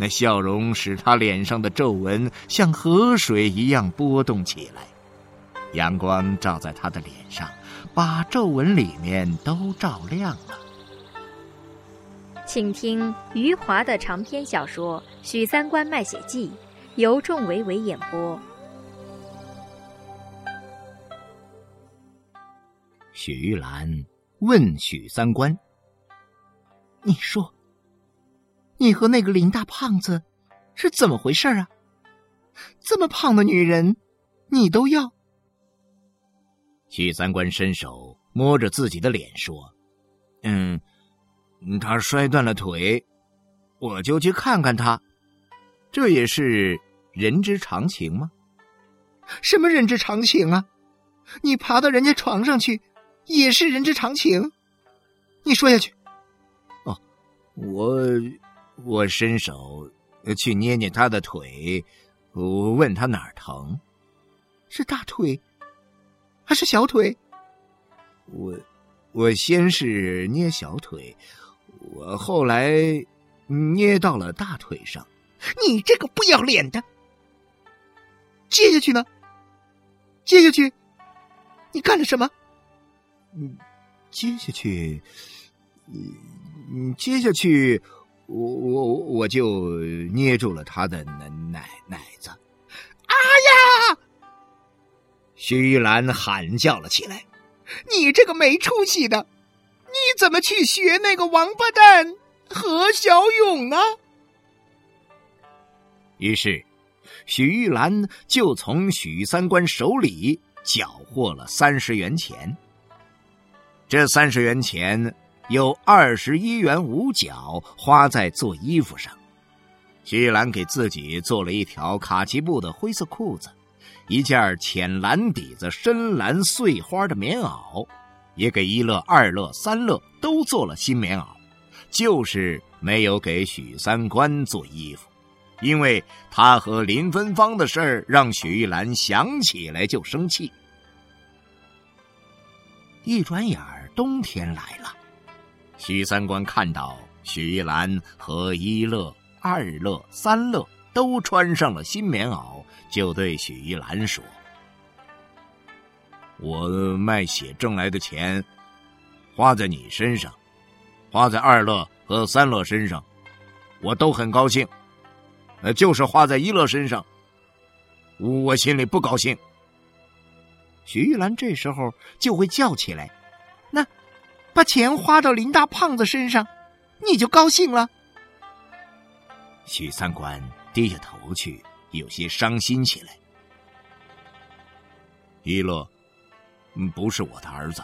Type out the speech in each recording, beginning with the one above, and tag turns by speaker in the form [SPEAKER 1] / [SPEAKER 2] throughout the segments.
[SPEAKER 1] 那笑容使他脸上的皱纹像河水一样波动起来。阳光照在他的脸上，把皱纹里面都照亮了。
[SPEAKER 2] 请听余华的长篇小说《许三观卖血记》，由仲维维演播。
[SPEAKER 1] 许玉兰问许三观：“你说，你和那个林大胖子是怎么回事啊？这么胖的女人，你都要？”许三观伸手摸着自己的脸说：“嗯，他摔断了腿，我就去看看他，这也是人之常情吗？什么人之常情啊？你爬到人家床上去？”也是人之常情，你说下去。哦，我我伸手去捏捏他的腿，我问他哪儿疼，是大腿还是小腿？我我先是捏小腿，我后来捏到了大腿上。你这个不要脸的！接下去呢？接下去你干了什么？嗯，接下去，嗯，接下去，我我我就捏住了他的奶奶奶子。啊呀！徐玉兰喊叫了起来：“你这个没出息的，你怎么去学那个王八蛋何小勇呢？”于是，许玉兰就从许三观手里缴获了三十元钱。这三十元钱有二十一元五角花在做衣服上，徐玉兰给自己做了一条卡其布的灰色裤子，一件浅蓝底子深蓝碎花的棉袄，也给一乐、二乐、三乐都做了新棉袄，就是没有给许三观做衣服，因为他和林芬芳的事儿让许玉兰想起来就生气。一转眼。冬天来了，许三观看到许玉兰和一乐、二乐、三乐都穿上了新棉袄，就对许玉兰说：“我卖血挣来的钱，花在你身上，花在二乐和三乐身上，我都很高兴。呃，就是花在一乐身上，我心里不高兴。”许玉兰这时候就会叫起来。那，把钱花到林大胖子身上，你就高兴了。许三观低下头去，有些伤心起来。一乐，不是我的儿子，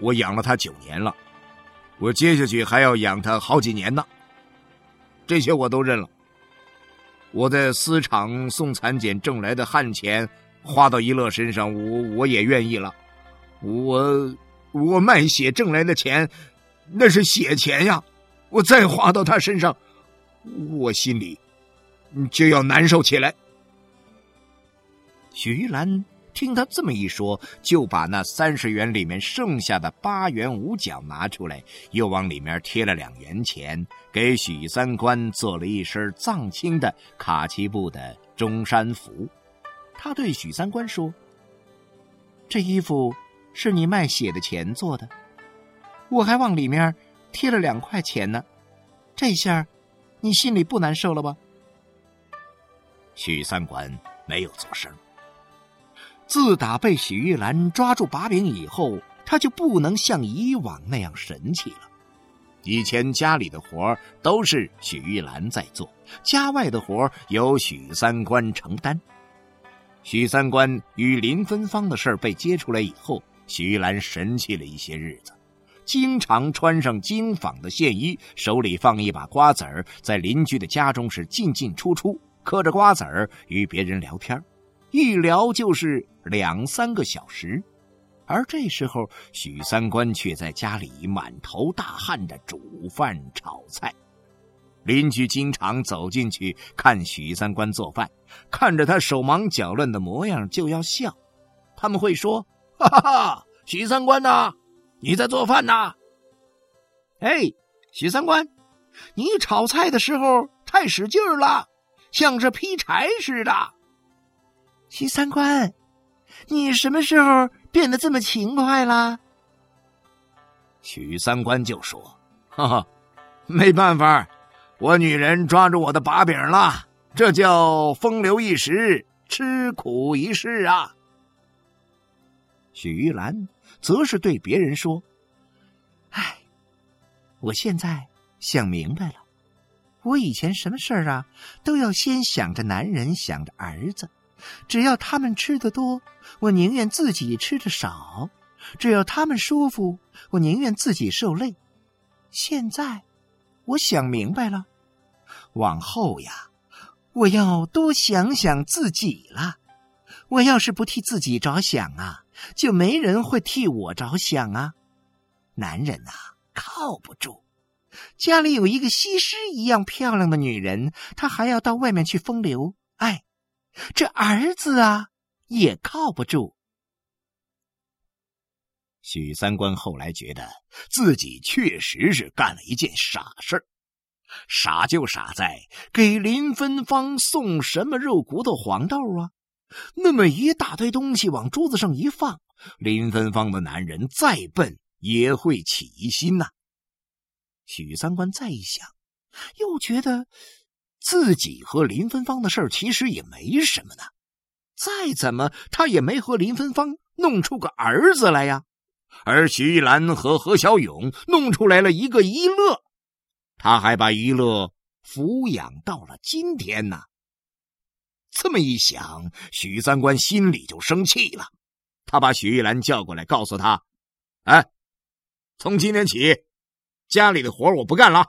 [SPEAKER 1] 我养了他九年了，我接下去还要养他好几年呢。这些我都认了。我在私厂送蚕茧挣来的汗钱，花到一乐身上，我我也愿意了。我。我卖血挣来的钱，那是血钱呀！我再花到他身上，我心里就要难受起来。徐兰听他这么一说，就把那三十元里面剩下的八元五角拿出来，又往里面贴了两元钱，给许三观做了一身藏青的卡其布的中山服。他对许三观说：“这衣服。”是你卖血的钱做的，我还往里面贴了两块钱呢，这下你心里不难受了吧？许三观没有做声。自打被许玉兰抓住把柄以后，他就不能像以往那样神气了。以前家里的活都是许玉兰在做，家外的活由许三观承担。许三观与林芬芳的事被揭出来以后。徐兰神气了一些日子，经常穿上金纺的线衣，手里放一把瓜子儿，在邻居的家中是进进出出，嗑着瓜子儿与别人聊天，一聊就是两三个小时。而这时候，许三观却在家里满头大汗的煮饭炒菜。邻居经常走进去看许三观做饭，看着他手忙脚乱的模样就要笑。他们会说：“哈哈哈，许三观呐，你在做饭呐？哎，许三观，你炒菜的时候太使劲儿了，像是劈柴似的。”
[SPEAKER 3] 许三观，你什么时候变得这么勤快了？
[SPEAKER 1] 许三观就说：“哈哈，没办法。”我女人抓住我的把柄了，这叫风流一时，吃苦一世啊。
[SPEAKER 3] 许玉兰则是对别人说：“哎，我现在想明白了，我以前什么事儿啊，都要先想着男人，想着儿子。只要他们吃的多，我宁愿自己吃的少；只要他们舒服，我宁愿自己受累。现在。”我想明白了，往后呀，我要多想想自己了。我要是不替自己着想啊，就没人会替我着想啊。男人呐，靠不住。家里有一个西施一样漂亮的女人，他还要到外面去风流。哎，这儿子啊，也靠不住。
[SPEAKER 1] 许三观后来觉得自己确实是干了一件傻事儿，傻就傻在给林芬芳送什么肉骨头黄豆啊，那么一大堆东西往桌子上一放，林芬芳的男人再笨也会起疑心呐。许三观再一想，又觉得自己和林芬芳的事儿其实也没什么呢，再怎么他也没和林芬芳弄出个儿子来呀。而徐玉兰和何小勇弄出来了一个一乐，他还把一乐抚养到了今天呢。这么一想，许三观心里就生气了。他把许玉兰叫过来，告诉他：“哎，从今天起，家里的活我不干了。”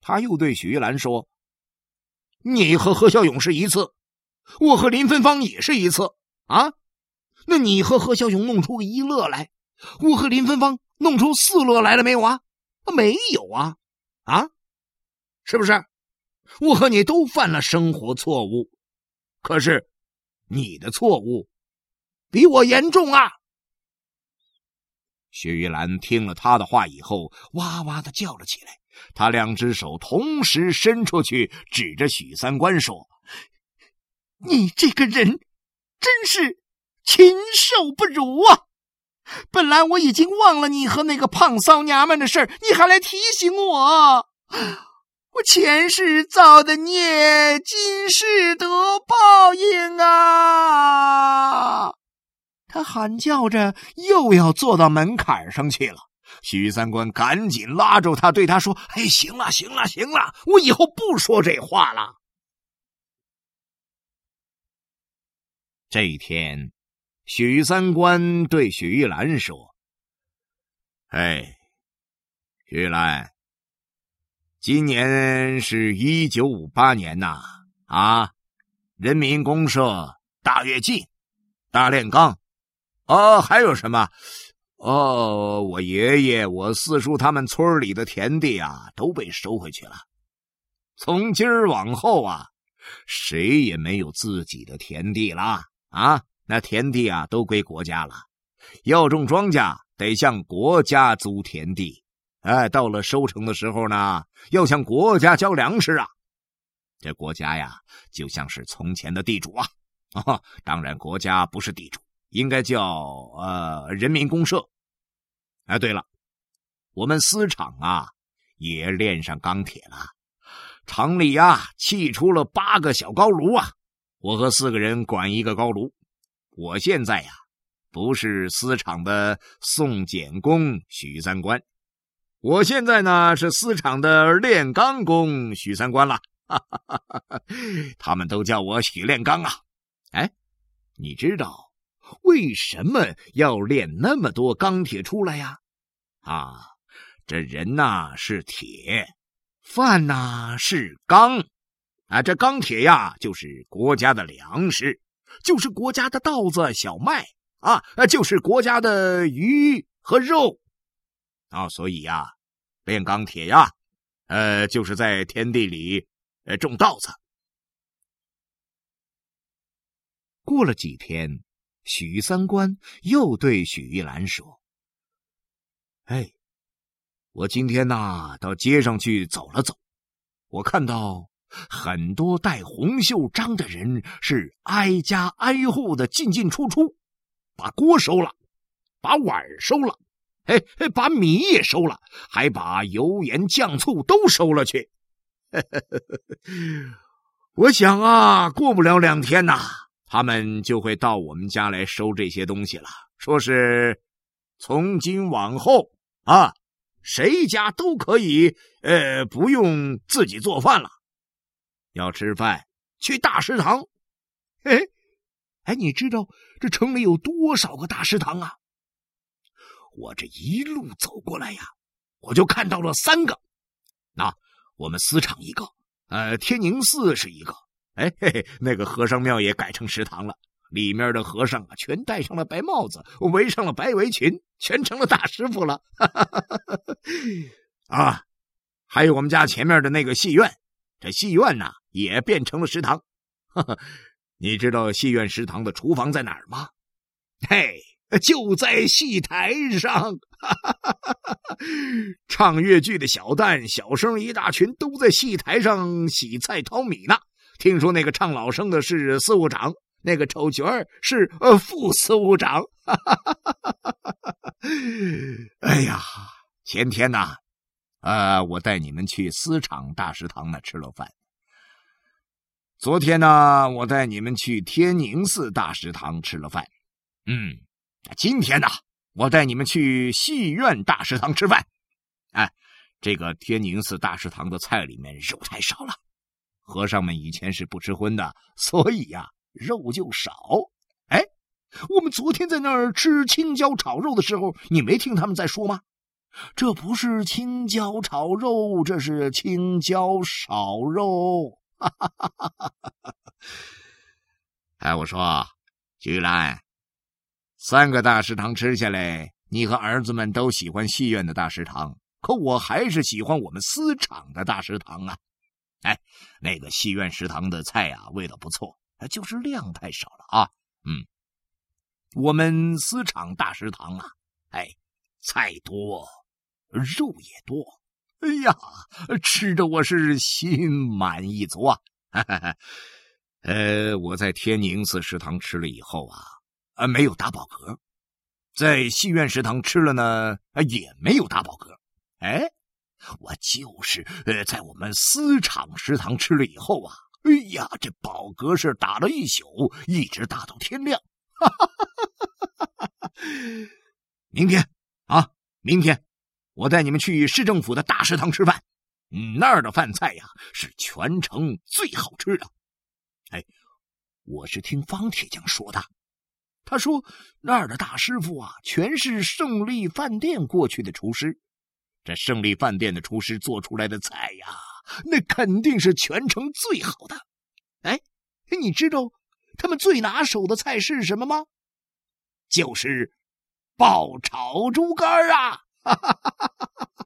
[SPEAKER 1] 他又对许玉兰说：“你和何小勇是一次，我和林芬芳也是一次啊。”那你和何小勇弄出个一乐来，我和林芬芳弄出四乐来了没有啊？没有啊，啊，是不是？我和你都犯了生活错误，可是你的错误比我严重啊！薛玉兰听了他的话以后，哇哇的叫了起来。他两只手同时伸出去，指着许三观说：“
[SPEAKER 3] 你这个人，真是……”禽兽不如啊！本来我已经忘了你和那个胖骚娘们的事儿，你还来提醒我，我前世造的孽，今世得报应啊！他喊叫着，又要坐到门槛上去了。
[SPEAKER 1] 许三观赶紧拉住他，对他说：“哎，行了，行了，行了，我以后不说这话了。”这一天。许三观对许玉兰说：“哎，玉兰，今年是一九五八年呐，啊，人民公社、大跃进、大炼钢，哦，还有什么？哦，我爷爷、我四叔他们村里的田地啊，都被收回去了。从今儿往后啊，谁也没有自己的田地了啊。”那田地啊，都归国家了。要种庄稼，得向国家租田地。哎，到了收成的时候呢，要向国家交粮食啊。这国家呀，就像是从前的地主啊。啊，当然，国家不是地主，应该叫呃人民公社。哎，对了，我们丝厂啊，也炼上钢铁了。厂里呀，砌出了八个小高炉啊。我和四个人管一个高炉。我现在呀，不是丝厂的送检工许三观，我现在呢是丝厂的炼钢工许三观了。他们都叫我许炼钢啊。哎，你知道为什么要炼那么多钢铁出来呀？啊，这人呐是铁，饭呐是钢，啊，这钢铁呀就是国家的粮食，就是国家的稻子、小麦啊，就是国家的鱼和肉啊，所以呀，炼钢铁呀，呃，就是在田地里呃种稻子。
[SPEAKER 3] 过了几天，许三观又对许玉兰说。
[SPEAKER 1] 哎，我今天呐到街上去走了走，我看到很多戴红袖章的人是挨家挨户的进进出出，把锅收了，把碗收了，哎哎，把米也收了，还把油盐酱醋都收了去。我想啊，过不了两天呐，他们就会到我们家来收这些东西了，说是从今往后。啊，谁家都可以，呃，不用自己做饭了。要吃饭去大食堂。哎，哎，你知道这城里有多少个大食堂啊？我这一路走过来呀，我就看到了三个。那我们私场一个，呃，天宁寺是一个。哎嘿嘿，那个和尚庙也改成食堂了。里面的和尚啊，全戴上了白帽子，围上了白围裙，全成了大师傅了。啊，还有我们家前面的那个戏院，这戏院呢也变成了食堂。你知道戏院食堂的厨房在哪儿吗？嘿，就在戏台上。哈哈哈哈哈唱越剧的小旦、小生一大群都在戏台上洗菜淘米呢。听说那个唱老生的是司务长。那个丑角是呃副司务长，哈哈哈哈哈哎呀，前天呐，呃，我带你们去司场大食堂那吃了饭。昨天呢，我带你们去天宁寺大食堂吃了饭。嗯，今天呢，我带你们去戏院大食堂吃饭。哎，这个天宁寺大食堂的菜里面肉太少了，和尚们以前是不吃荤的，所以呀。肉就少，哎，我们昨天在那儿吃青椒炒肉的时候，你没听他们在说吗？这不是青椒炒肉，这是青椒少肉。哈哈哈哈哈哈！哎，我说，菊兰，三个大食堂吃下来，你和儿子们都喜欢戏院的大食堂，可我还是喜欢我们私厂的大食堂啊！哎，那个戏院食堂的菜呀，味道不错。就是量太少了啊，嗯，我们私厂大食堂啊，哎，菜多，肉也多，哎呀，吃的我是心满意足啊。哈 哈呃，我在天宁寺食堂吃了以后啊，啊，没有打饱嗝；在戏院食堂吃了呢，啊，也没有打饱嗝。哎，我就是呃，在我们私厂食堂吃了以后啊。哎呀，这饱嗝是打了一宿，一直打到天亮。明天啊，明天我带你们去市政府的大食堂吃饭。嗯，那儿的饭菜呀是全城最好吃的。哎，我是听方铁匠说的，他说那儿的大师傅啊，全是胜利饭店过去的厨师。这胜利饭店的厨师做出来的菜呀。那肯定是全城最好的。哎，你知道他们最拿手的菜是什么吗？就是爆炒猪肝啊！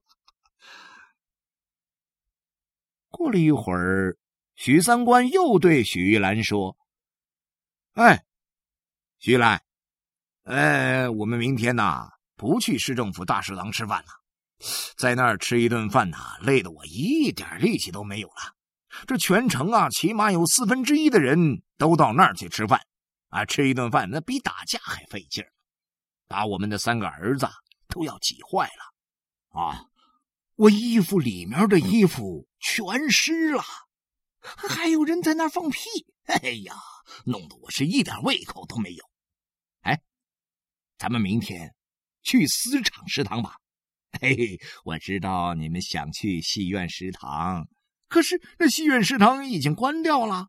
[SPEAKER 1] 过了一会儿，许三观又对许玉兰说：“哎，许玉兰，呃，我们明天呐不去市政府大食堂吃饭了。”在那儿吃一顿饭呐，累得我一点力气都没有了。这全城啊，起码有四分之一的人都到那儿去吃饭，啊，吃一顿饭那比打架还费劲儿，把我们的三个儿子都要挤坏了。啊，我衣服里面的衣服全湿了，还有人在那儿放屁，哎呀，弄得我是一点胃口都没有。哎，咱们明天去私厂食堂吧。嘿嘿，我知道你们想去戏院食堂，可是那戏院食堂已经关掉了。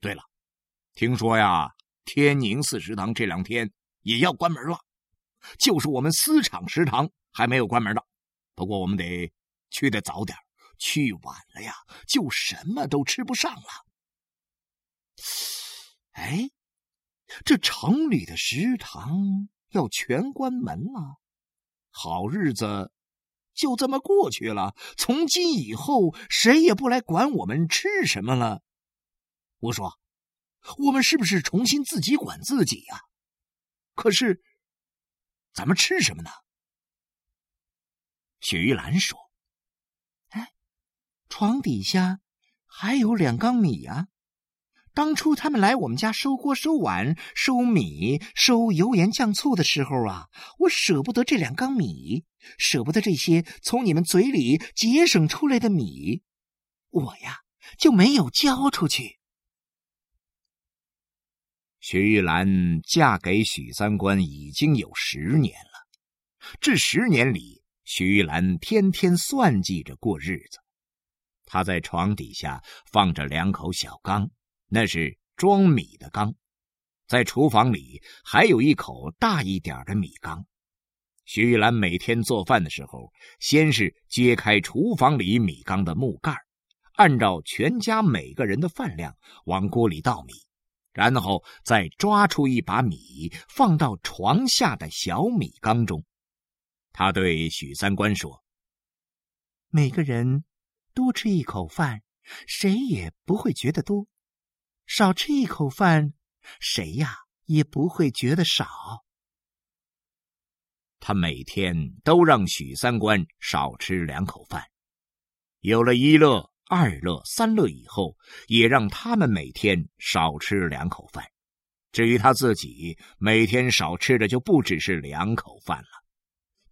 [SPEAKER 1] 对了，听说呀，天宁寺食堂这两天也要关门了，就是我们私厂食堂还没有关门呢。不过我们得去得早点，去晚了呀，就什么都吃不上了。哎，这城里的食堂要全关门了，好日子就这么过去了。从今以后，谁也不来管我们吃什么了。我说，我们是不是重新自己管自己呀？可是，咱们吃什么呢？
[SPEAKER 3] 许玉兰说：“哎，床底下还有两缸米呀。当初他们来我们家收锅、收碗、收米、收油盐酱醋的时候啊，我舍不得这两缸米，舍不得这些从你们嘴里节省出来的米，我呀就没有交出去。”
[SPEAKER 1] 许玉兰嫁给许三观已经有十年了，这十年里。徐玉兰天天算计着过日子。她在床底下放着两口小缸，那是装米的缸；在厨房里还有一口大一点的米缸。徐玉兰每天做饭的时候，先是揭开厨房里米缸的木盖，按照全家每个人的饭量往锅里倒米，然后再抓出一把米放到床下的小米缸中。他对许三观说：“
[SPEAKER 3] 每个人多吃一口饭，谁也不会觉得多；少吃一口饭，谁呀也不会觉得少。”
[SPEAKER 1] 他每天都让许三观少吃两口饭。有了一乐、二乐、三乐以后，也让他们每天少吃两口饭。至于他自己，每天少吃的就不只是两口饭了。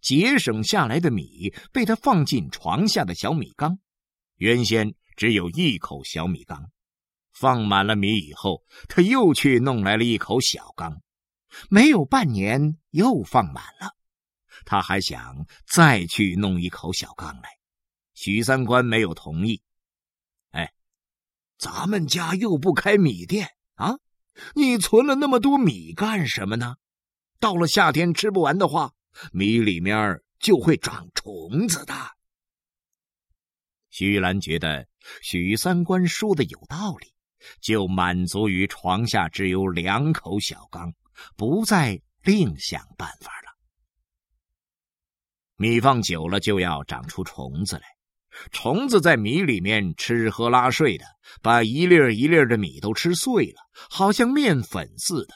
[SPEAKER 1] 节省下来的米被他放进床下的小米缸，原先只有一口小米缸，放满了米以后，他又去弄来了一口小缸，没有半年又放满了。他还想再去弄一口小缸来，许三观没有同意。哎，咱们家又不开米店啊，你存了那么多米干什么呢？到了夏天吃不完的话。米里面就会长虫子的。徐玉兰觉得许三观说的有道理，就满足于床下只有两口小缸，不再另想办法了。米放久了就要长出虫子来，虫子在米里面吃喝拉睡的，把一粒一粒的米都吃碎了，好像面粉似的。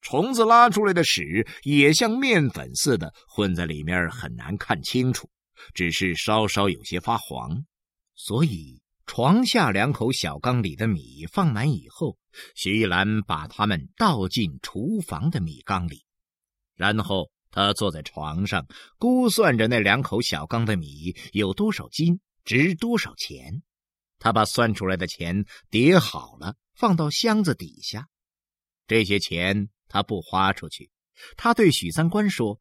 [SPEAKER 1] 虫子拉出来的屎也像面粉似的混在里面，很难看清楚，只是稍稍有些发黄。所以床下两口小缸里的米放满以后，徐兰把它们倒进厨房的米缸里，然后他坐在床上估算着那两口小缸的米有多少斤，值多少钱。他把算出来的钱叠好了，放到箱子底下。这些钱。他不花出去，他对许三观说：“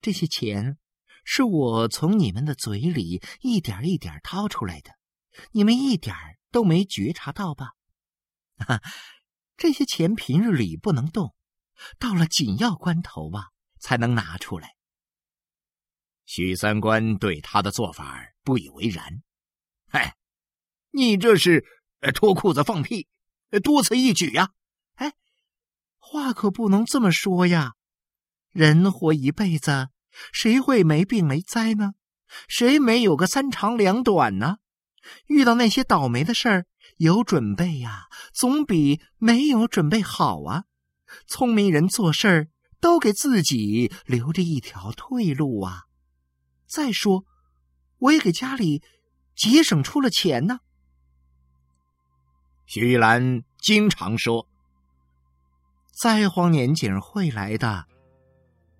[SPEAKER 3] 这些钱是我从你们的嘴里一点一点掏出来的，你们一点都没觉察到吧？哈，这些钱平日里不能动，到了紧要关头吧，才能拿出来。”
[SPEAKER 1] 许三观对他的做法不以为然：“嗨，你这是脱裤子放屁，多此一举呀！”
[SPEAKER 3] 话可不能这么说呀！人活一辈子，谁会没病没灾呢？谁没有个三长两短呢？遇到那些倒霉的事儿，有准备呀，总比没有准备好啊！聪明人做事儿都给自己留着一条退路啊！再说，我也给家里节省出了钱呢。
[SPEAKER 1] 徐玉兰经常说。
[SPEAKER 3] 灾荒年景会来的，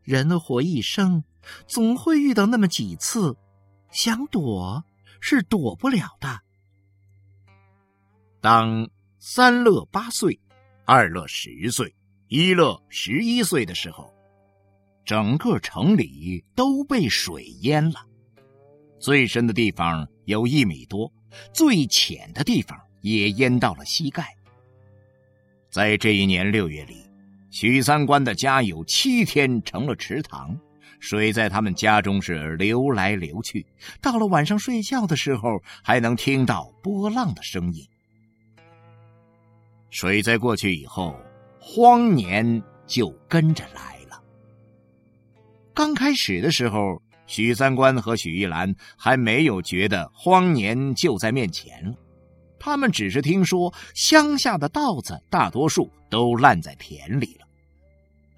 [SPEAKER 3] 人活一生，总会遇到那么几次，想躲是躲不了的。
[SPEAKER 1] 当三乐八岁，二乐十岁，一乐十一岁的时候，整个城里都被水淹了，最深的地方有一米多，最浅的地方也淹到了膝盖。在这一年六月里。许三观的家有七天成了池塘，水在他们家中是流来流去，到了晚上睡觉的时候，还能听到波浪的声音。水灾过去以后，荒年就跟着来了。刚开始的时候，许三观和许玉兰还没有觉得荒年就在面前了，他们只是听说乡下的稻子大多数都烂在田里了。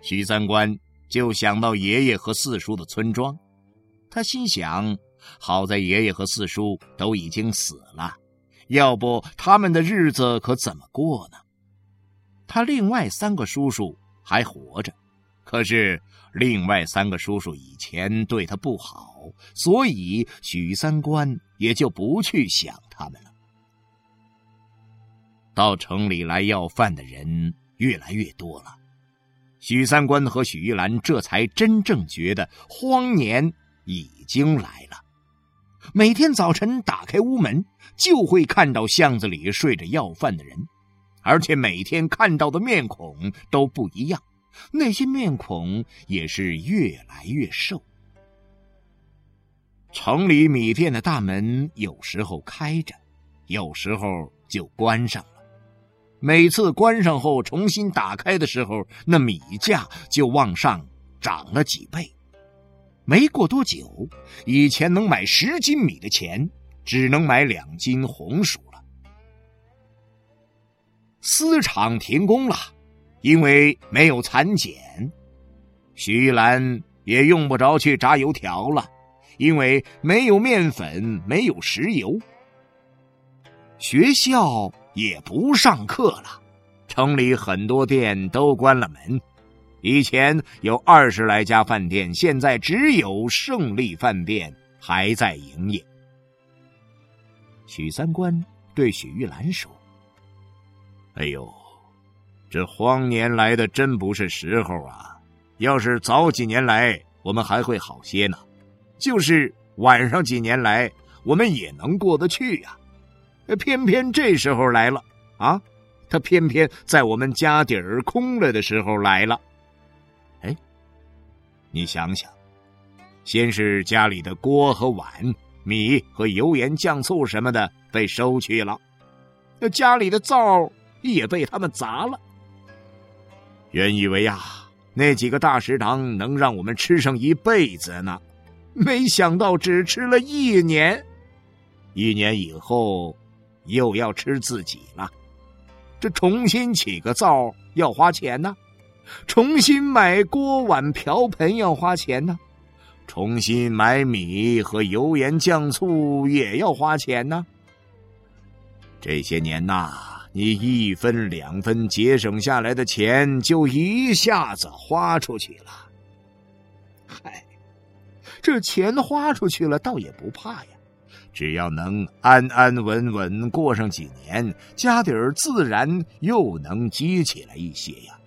[SPEAKER 1] 许三观就想到爷爷和四叔的村庄，他心想：好在爷爷和四叔都已经死了。要不他们的日子可怎么过呢？他另外三个叔叔还活着，可是另外三个叔叔以前对他不好，所以许三观也就不去想他们了。到城里来要饭的人越来越多了，许三观和许玉兰这才真正觉得荒年已经来了。每天早晨打开屋门，就会看到巷子里睡着要饭的人，而且每天看到的面孔都不一样，那些面孔也是越来越瘦。城里米店的大门有时候开着，有时候就关上。每次关上后重新打开的时候，那米价就往上涨了几倍。没过多久，以前能买十斤米的钱，只能买两斤红薯了。丝厂停工了，因为没有蚕茧。徐玉兰也用不着去炸油条了，因为没有面粉，没有石油。学校也不上课了，城里很多店都关了门。以前有二十来家饭店，现在只有胜利饭店还在营业。许三观对许玉兰说：“哎呦，这荒年来的真不是时候啊！要是早几年来，我们还会好些呢。就是晚上几年来，我们也能过得去呀。偏偏这时候来了啊！他偏偏在我们家底儿空了的时候来了。”哎你想想，先是家里的锅和碗、米和油盐酱醋什么的被收去了，那家里的灶也被他们砸了。原以为呀，那几个大食堂能让我们吃上一辈子呢，没想到只吃了一年，一年以后又要吃自己了。这重新起个灶要花钱呢。重新买锅碗瓢盆要花钱呢，重新买米和油盐酱醋也要花钱呢。这些年呐，你一分两分节省下来的钱就一下子花出去了。嗨，这钱花出去了倒也不怕呀，只要能安安稳稳过上几年，家底儿自然又能积起来一些呀。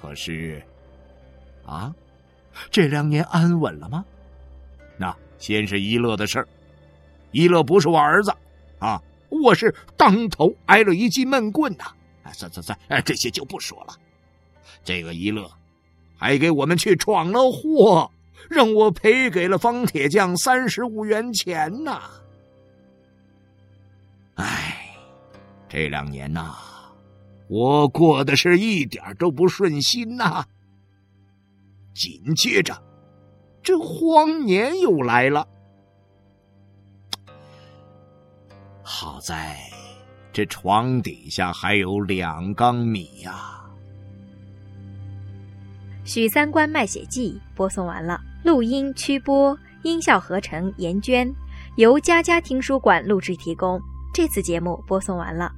[SPEAKER 1] 可是，啊，这两年安稳了吗？那先是一乐的事儿，一乐不是我儿子，啊，我是当头挨了一记闷棍呐！哎，算算算，哎，这些就不说了。这个一乐还给我们去闯了祸，让我赔给了方铁匠三十五元钱呐！哎，这两年呐。我过的是一点都不顺心呐。紧接着，这荒年又来了。好在，这床底下还有两缸米呀。
[SPEAKER 2] 许三观卖血记播送完了，录音、曲播、音效合成严娟，由佳佳听书馆录制提供。这次节目播送完了。